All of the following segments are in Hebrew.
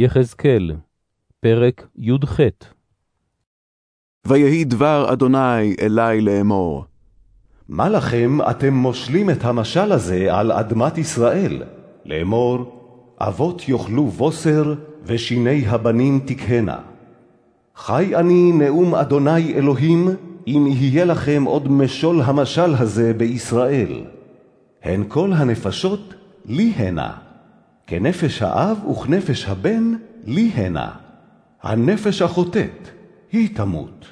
יחזקאל, פרק י"ח ויהי דבר אדוני אלי לאמור. מה לכם אתם מושלים את המשל הזה על אדמת ישראל? לאמור, אבות יאכלו בוסר, ושיני הבנים תקהנה. חי אני נאום אדוני אלוהים, אם יהיה לכם עוד משול המשל הזה בישראל. הן כל הנפשות לי הנה. כנפש האב וכנפש הבן לי הנה. הנפש החוטאת היא תמות.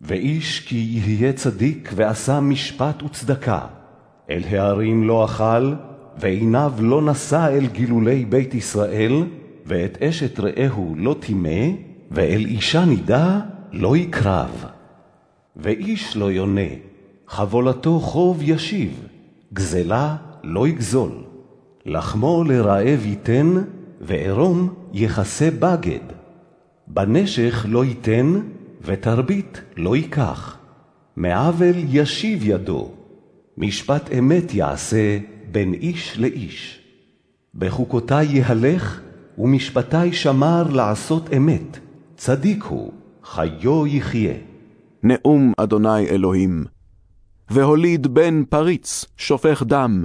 ואיש כי יהיה צדיק ועשה משפט וצדקה. אל הערים לא אכל, ועיניו לא נשא אל גילולי בית ישראל, ואת אשת רעהו לא טימא, ואל אישה נידה לא יקרב. ואיש לא יונה, חבולתו חוב ישיב, גזלה לא יגזול. לחמו לרעב ייתן, וערום יכסה בגד. בנשך לא ייתן, ותרבית לא ייקח. מעוול ישיב ידו, משפט אמת יעשה בין איש לאיש. בחוקותי יהלך, ומשפטי שמר לעשות אמת. צדיק הוא, חיו יחיה. נאום אדוני אלוהים. והוליד בן פריץ, שופך דם,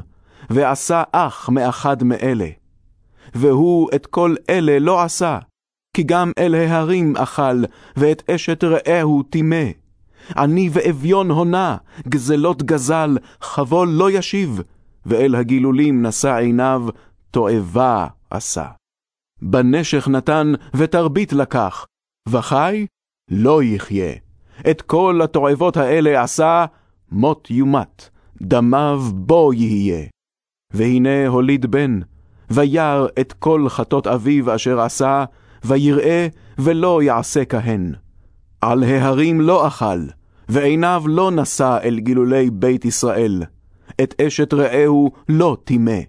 ועשה אח מאחד מאלה. והוא את כל אלה לא עשה, כי גם אל ההרים אכל, ואת אשת רעהו טימא. עני ואביון הונה, גזלות גזל, חבול לא ישיב, ואל הגילולים נשא עיניו, תועבה עשה. בנשך נתן, ותרבית לקח, וחי לא יחיה. את כל התועבות האלה עשה, מות יומת, דמיו בו יהיה. והנה הוליד בן, וירא את כל חטות אביו אשר עשה, ויראה ולא יעשה כהן. על ההרים לא אכל, ועיניו לא נשא אל גילולי בית ישראל. את אשת רעהו לא טימא.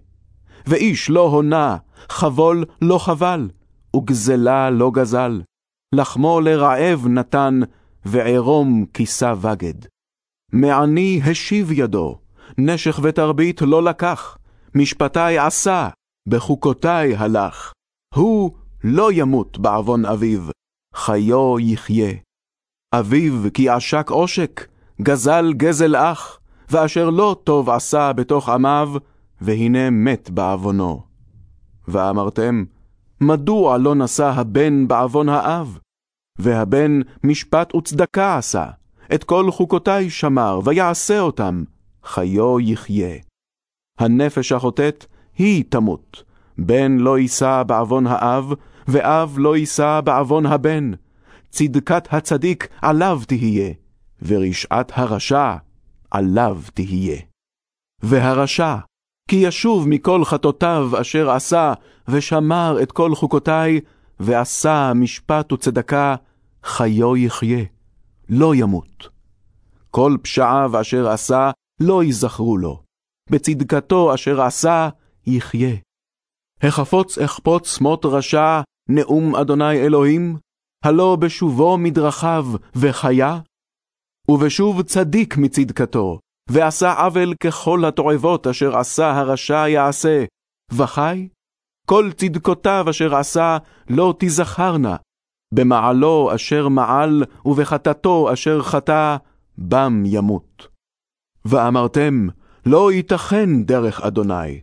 ואיש לא הונה, חבול לא חבל, וגזלה לא גזל. לחמו לרעב נתן, וערום כיסה בגד. מעני השיב ידו, נשך ותרבית לא לקח, משפטי עשה, בחוקותי הלך. הוא לא ימות בעוון אביו, חיו יחיה. אביו כי עשק עושק, גזל גזל אח, ואשר לא טוב עשה בתוך עמיו, והנה מת בעוונו. ואמרתם, מדוע לא נשא הבן בעוון האב? והבן משפט וצדקה עשה, את כל חוקותי שמר, ויעשה אותם, חיו יחיה. הנפש החוטאת היא תמות, בן לא יישא בעוון האב, ואב לא יישא בעוון הבן. צדקת הצדיק עליו תהיה, ורשעת הרשע עליו תהיה. והרשע, כי ישוב מכל חטאותיו אשר עשה, ושמר את כל חוקותי, ועשה משפט וצדקה, חיו יחיה, לא ימות. כל פשעיו אשר עשה, לא ייזכרו לו. בצדקתו אשר עשה, יחיה. החפוץ אחפוץ מות רשע, נאום אדוני אלוהים, הלא בשובו מדרכיו וחיה? ובשוב צדיק מצדקתו, ועשה עוול ככל התועבות אשר עשה הרשע יעשה, וחי? כל צדקותיו אשר עשה לא תזכרנה, במעלו אשר מעל ובחטאתו אשר חטא, בם ימות. ואמרתם, לא ייתכן דרך אדוני.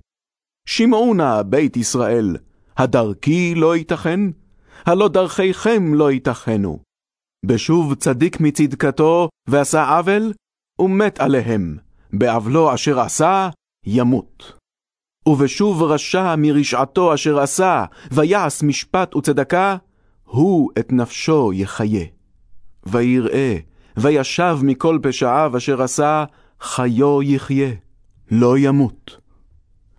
שמעו נא בית ישראל, הדרכי לא ייתכן? הלא דרכיכם לא ייתכנו. בשוב צדיק מצדקתו, ועשה עוול, ומת עליהם, בעוולו אשר עשה, ימות. ובשוב רשע מרשעתו אשר עשה, ויעש משפט וצדקה, הוא את נפשו יחיה. ויראה, וישב מכל פשעיו אשר עשה, חיו יחיה, לא ימות.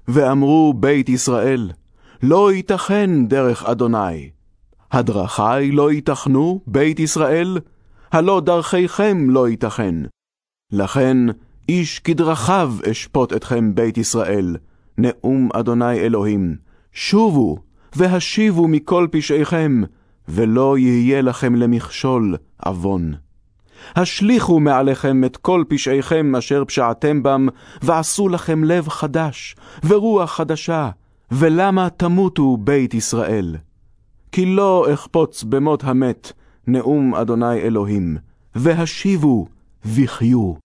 ואמרו בית ישראל, לא ייתכן דרך אדוני. הדרכי לא ייתכנו, בית ישראל, הלא דרכיכם לא ייתכן. לכן, איש כדרכיו אשפוט אתכם, בית ישראל, נאום אדוני אלוהים. שובו, והשיבו מכל פשעיכם, ולא יהיה לכם למכשול עוון. השליכו מעליכם את כל פשעיכם אשר פשעתם בם, ועשו לכם לב חדש, ורוח חדשה, ולמה תמותו בית ישראל? כי לא אחפוץ במות המת, נאום אדוני אלוהים, והשיבו, וחיו.